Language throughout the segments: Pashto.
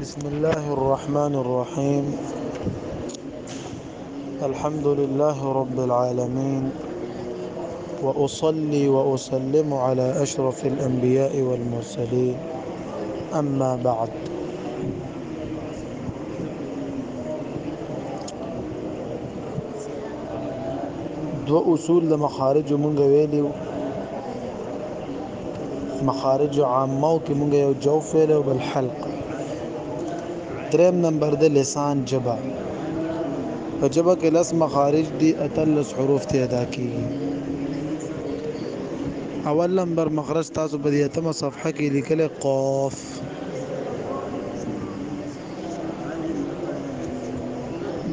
بسم الله الرحمن الرحيم الحمد لله رب العالمين وأصلي وأسلم على أشرف الأنبياء والمرسلين أما بعد دو أصول لمخارج من قبيلي مخارج عامه او کې مونږ یو جوف ویل او بل حلق دریم نمبر د لسان جبا په جبا کې لس مخارج دي اتلس حروف ته ادا کیږي اول نمبر مخرج تاسو په دې اتمه صفحه کې لیکل قاف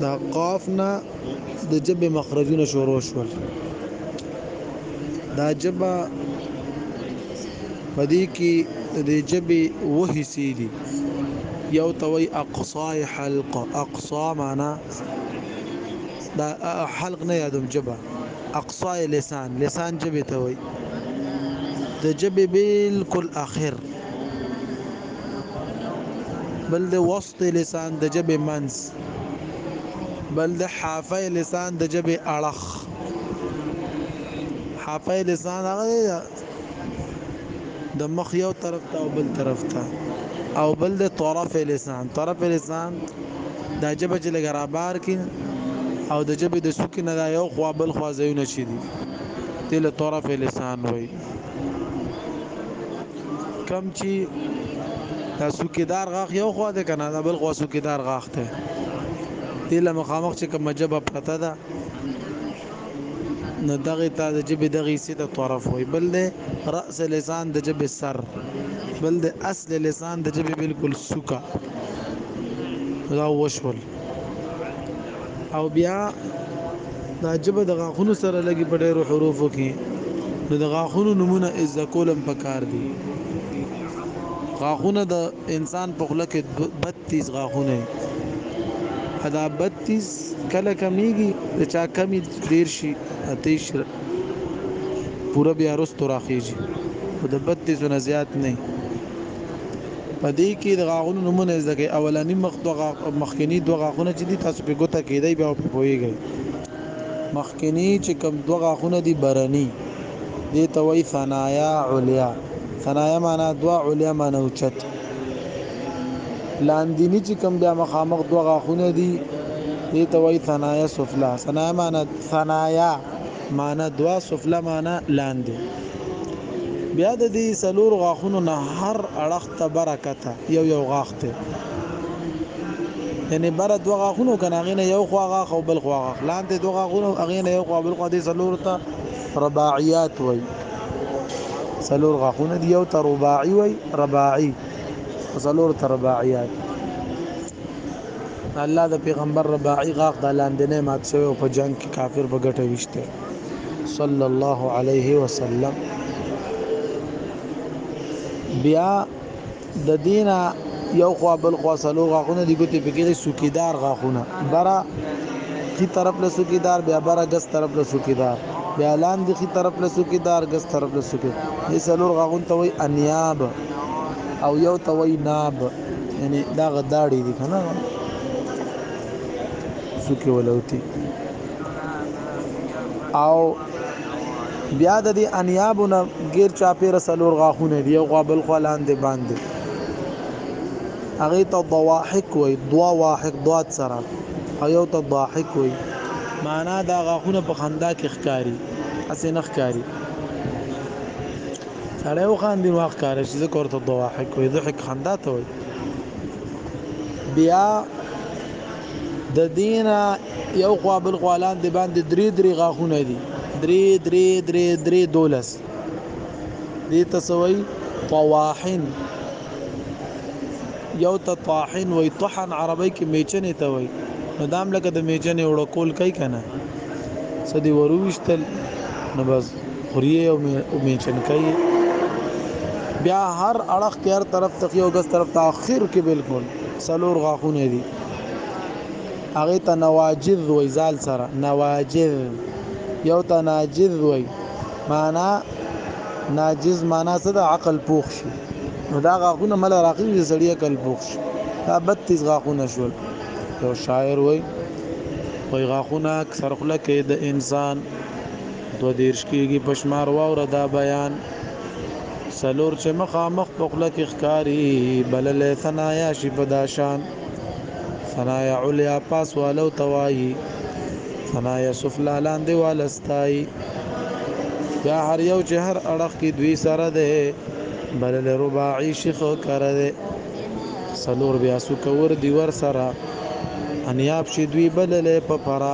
دا قاف نه د جبه مخرجونه شروع شول دا ژبه په دې کې د دې ژبې و حصې دي یو ته وایي اقصای حلق اقصا معنا دا حلق نه یادوم ژبه اقصای لسان لسان ژبې ته وایي د ژبې بالکل اخر بل د وسط وروستی لسان د ژبې منځ بل د حافه لسان د ژبې اړخ حافه لسان هغه دی د مخ یو طرف ته او بل طرف ته او بل د طرف لسان طرف لسان دا جبه چې لګ را بار کې او د جبه د سوکې نه دا یو خوا بل خوا ځایونه شي دي دې له طرف لسان وایي کم چې دا سوکیدار غاښ یو خوا ده کنه دا بل خوا سوکیدار غاښ ده دله مخامخ چې کوم جبه پرته ده نو دغه ته د جبه دغه سي ته طرف وي بل ده راس لسان د جبه سر بل ده اصل لسان د جبه بالکل سوکا دا وشول او بیا دا جبه د غاخونو سره لګي په ډیرو حروفو کې نو د غاخونو نمونه از کولم پکار دي غاخونه د انسان په خله کې 32 غاخونه ادا 32 کله کمیږي د چا کمی ډیر شي اتیش پورا بیا رستو راخیږي د 32 نه زیات نه په دې کې د غاغونو نمونه زده کوي اولنی مخ دوه غاغ مخکنی دوه غاغونه چې دي تاسو په ګوته کې دی بیا په پويږي مخکنی چې کوم دوه غاغونه دي برني دې ته وایي ثنایا علیا ثنایا معنا دوه علیا معنا اوچت لاندینی چې کوم بیا مخامخ دوه غاغونه دي دې ته وایي ثنایا سفلا ثنایا معنا ثنایا معنی دوا سفله معنی لاندې بیا د دې سلور غاخونو نه هر اړخ ته برکته یو یو غاخ ته یعنی بر دوه غاخونو کنه غینه یو خوا غاخ او بل خوا غاخ لاندې دوه غاخونو غینه یو خوا بل خوا دې سلور ته رباعیات وای سلور غاخونه دی یو ته رباعي وای رباعي سلور ته رباعیات د الله د پیغمبر رباعي غاښ دا لاندنی مات شوی او په جنګ کې کافر په ګټه ویشته صلی الله علیه وسلم بیا د دینه یو خوا بل خوا سلو غاخونه دی ګوتې پکې سوکیدار غاخونه برا خي طرف له سوکیدار بیا برا ګس طرف له سوکیدار بیا لاندې خي طرف له سوکیدار ګس طرف له سوکیدار دې سلور غاخون ته وای انیاب او یو ته وای ناب یعنی دا غداړي دي کنه سوکي ولوتي او بیا د دې انیابونه غیر چاپیره سلور غاخونه دی او غابل خلان دی باندې هغه ته ضواحک وي دوا واحد دوات سره او یو ته ضاحک وي معنا دا غاخونه په خندا کې ښکاری اسې نه ښکاری سړی وخاندي نو ښکاره شي ځکه ورته ضواحک وایي ضحک خندا ته وایي بیا د دین یو خوا بل خوا لاندې باندې درې درې غاښونه دي درې درې درې درې دولس دې ته سوي طواحن یو ته طاحن وي طحن عربی کې میچنې ته وي نو دام لکه د میچنې وړو کول کوي کنه سدي وروشتل نو بس خوري او میچن کوي بیا هر اړخ کې هر طرف ته یو غس طرف ته اخر کې بالکل سلور غاخونه دي هغه ته نواجذ وای زال سره نواجذ یو ته ناجذ وای معنا ناجز معنا څه د عقل پوښ شي نو دا غاخونه مل راخي د سړی عقل پوښ شي دا 32 غاخونه شول یو شاعر وای وای غاخونه اکثر خلک د انسان دوه دېرش کېږي په شمار واوره دا بیان څلور چې مخامخ په خوله کې ښکاري بللی ثنایا شي په دا شان ثنایا علیا پاس والو ته وایي ثنایا سفلا لاندې واله ستایي یا هر یو چې هر اړخ کې دوی سره دی بلل رباعی شیخ کړه دی سلور بیا سکور دی ور سره انیاب شي دوی بلل په پرا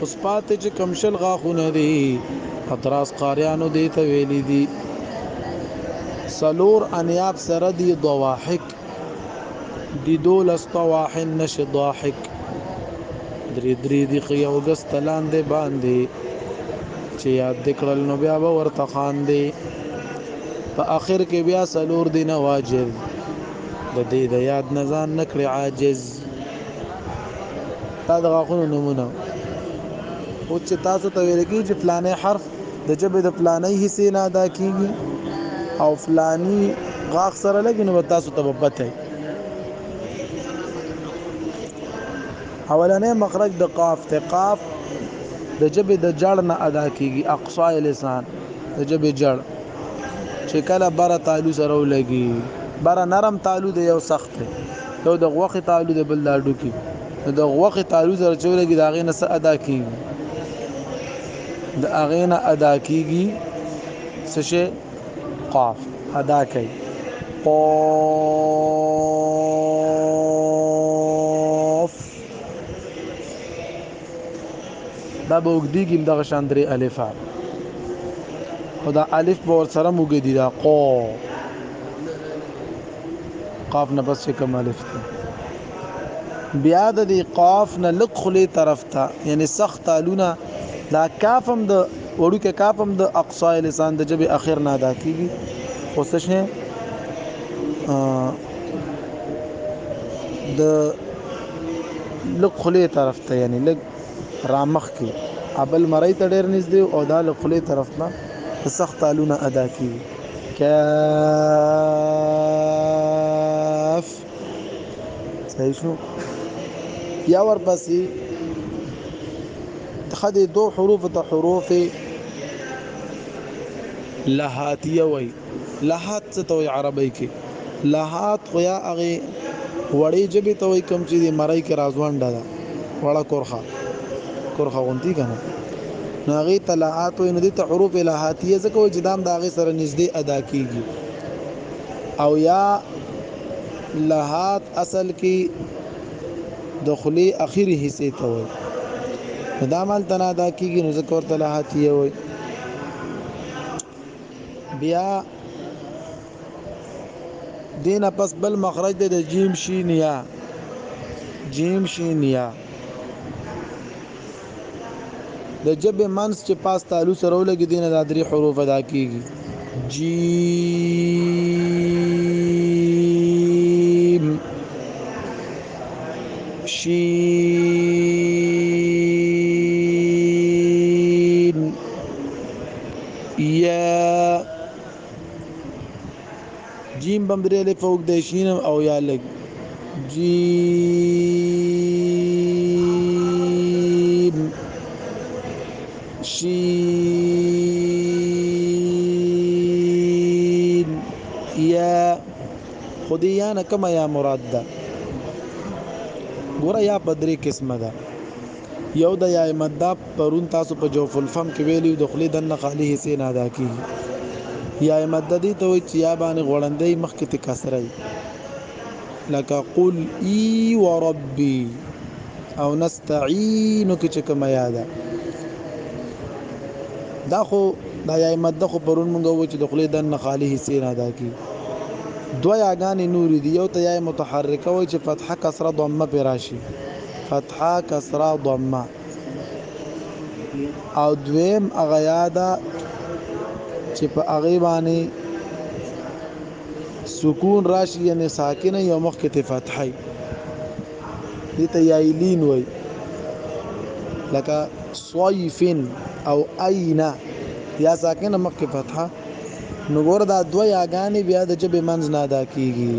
اوس پاتې چې کم شل غاښونه دي اطراس قاریانو دې ته ویل دي سلور انیاب سره دي ضواحک دي دولس طواح نش ضاحک درې درې دي خیو غس تلان دې باندې چې یاد دکړل نو بیا به ورته خان دي په اخر کې بیا سلور دي نواجذ د دې د یاد نزان نکړي عاجز دا د غاښونو نمونه او چې تاسو ته ویل کېږي چې فلانه حرف د جبه د فلانه حصے نه ادا کیږي او فلانی غاښ سره لګي نو تاسو ته به پته اولنې مخرج د قاف ته قاف د جبه د جړ نه ادا کیږي اقصا لسان د جبه جړ چې کله بره تعالو سره ولګي بره نرم تعالو د یو سخ یو د غوښې تالو د بل د هډوکي نو د غوښې تالو سره چې ولګي د هغې نه څه ادا کېږي د هغې نه ادا کېږي څه شی قاف ادا کوي قاف دا به اوږدېږي هم دغه شان درې الفه خو دا الف به ورسره هم اوږدي دا قو قاف نه پس چې کوم الف دی بیا د دې قاف نه لږ خولې طرف ته یعنی سخت تالونه دا کاف هم د وړوکې کاف هم د اقصا لسان د جبې اخر نه ادا کېږي خو څه شي د لږ خلی طرف ته یعنی لږ رامخ کې ابل مړی ته ډیر نږدې او دا لږ خلی طرف نه سخت تعالونه ادا کیږي کاف صحیح شو یا ورپسې خدې دو حروف ته حروف لهاتیه وای لحاد څه ته وایي عربۍ کې؟ لحاد خو یا هغې وړې ژبې ته وایي کوم چې دې مرۍ کې راځوانډه ده وړه کرخه کرخه غونتي که نه نو هغې ته لحاد وایي نو دې ته حروف لحاتیه ځکه وایي چې دا هم د هغې سره نږدې ادا کېږي او یا لحاد اصل کې د خلی اخیری حصے ته وای دا مال تنا دا کیږي نو ذکر ته لحاتیه وای بیا دین پس بل مخرج د جیم شین یا جیم شین یا د جبه منس چې پاس تعالو سره ولګي دین د درې حروف ادا کیږي جیم شین یا جیم بم درې الف او د شین او یا لګ جیم شین یا خودی یا نه کما یا مراد ده ګوره یا په درې قسمه ده یو د یا مداب پرون تاسو په جوف الفم کې ویلی د خلی دننه خالی حصه نه ادا کیږي یا مد دی ته وی چې یا باندې غړندې مخ کې ته کسرای لکه قل ای وربی او نستعين کې چې کومه یاده دا خو دا یا ماده خو پرون مونږ و چې د خلې دن خالی حصے نه ادا کی دو یاګانې نور دی یو ته یا متحرکه و چې فتحه کسره ضمه پر راشي فتحه کسره ضمه او دویم هغه یاده چې په هغه باندې سکون راشي یعنی ساکنه یو مخ کې فتحي دي ته یایلین وای لکه صیفن او اینا یا ساکنه مخ کې فتحه نو ګور دا دوه یاګانې بیا د جبه منځ نه ادا کیږي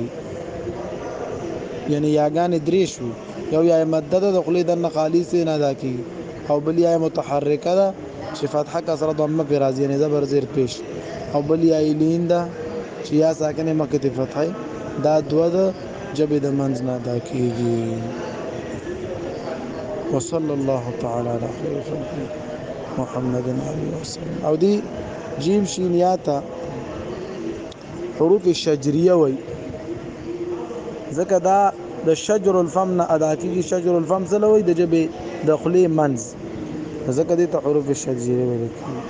یعنی یاګانې درې شو یو یا یې مده ده د خولې دننه خالص یې نه ادا کېږي او بل یا یې متحرکه ده چې فتحه کسره ضمه پرې راځي یعنې زبر زیر پیش او بل یا یې لین ده چې یا ساکنې مخکې ترې فتحه دا دوه د ژبې د منځ نه ادا کېږي وصلی الله تعالی علی خیر خلقه محمد علیه وسلم او دی جیم شین یا ته حروف شجریه وای ځکه دا د شجر الفم نه ادا کیږي شجر الفم څه لوي د جبه د خلی منز ځکه دې ته حروف شجریه ویل کیږي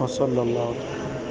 وصلی الله تعالی